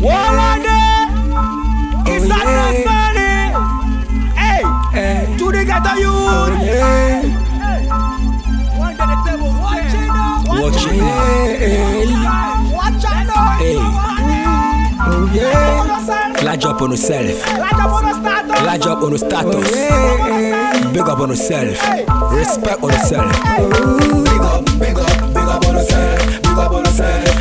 Walade, it's not necessary. Hey, to the ghetto youth. One day the table, watch it now. Watch it. Watch out now. Hey. Oh yeah. Large up on yourself. Like a bonus starter. Large up on your status. Big up on yourself. Respect on yourself. Big up, big up, big up on yourself. Big up on yourself.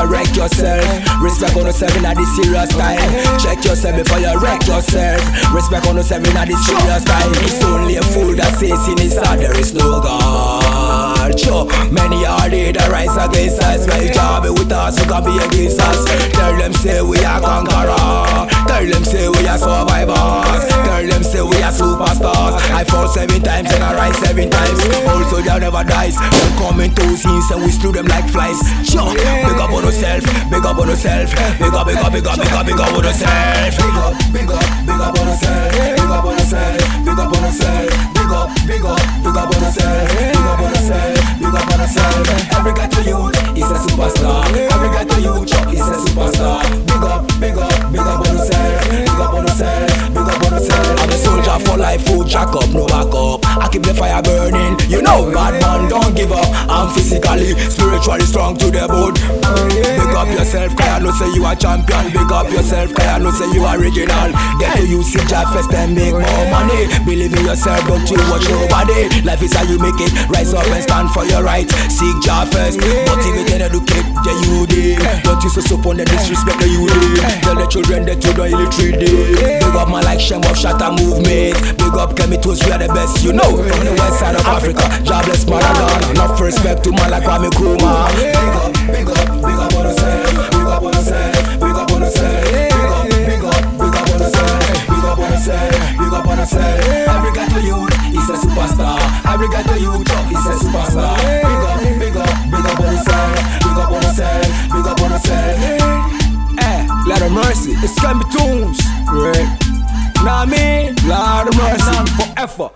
You wreck yourself. Respect on yourself in a this serious time. Check yourself before you wreck yourself. Respect on the seven a this serious time. It's only a fool that says in his heart there is no God. Sure, many are they that rise against us. Well, job with us who can be against us. Tell them say we are conqueror. Tell them say we are survivors. Tell them say we are superstars. Seven times and I rise seven times. Old soldier never dies. When coming to scenes and we slew them like flies. Sure, big up on yourself, big up on yourself, big up, big up, big up, big up, big up on yourself. Big up, big up, back up. I keep the fire burning. You know, bad man, don't give up. I'm physically, spiritually strong to the bone. Big up yourself, cause I know say you are champion. Big up yourself, cause I know say you are original. Get to you, see Jah first and make more money. Believe in yourself, don't you watch nobody. Life is how you make it. Rise up and stand for your right. Seek Jah first, motivate and educate the youth. Don't you so on the disrespect. Tell the children that you don't illiterate. Big up my like Shem of Shatta movement. Big up Kemitos, we are the best, you know. From the west side of Africa, jobless Maradona. Enough respect to man like Kwame Nkrumah. Big up, big up, big up on yourself. Big up on. Big up on yourself. Big up, big up, big up on. Big up on. Big up on ghetto youth is a superstar. Every ghetto youth mercy, it's Kemi Tunes. Right. What I mean? Lord of mercy. Forever.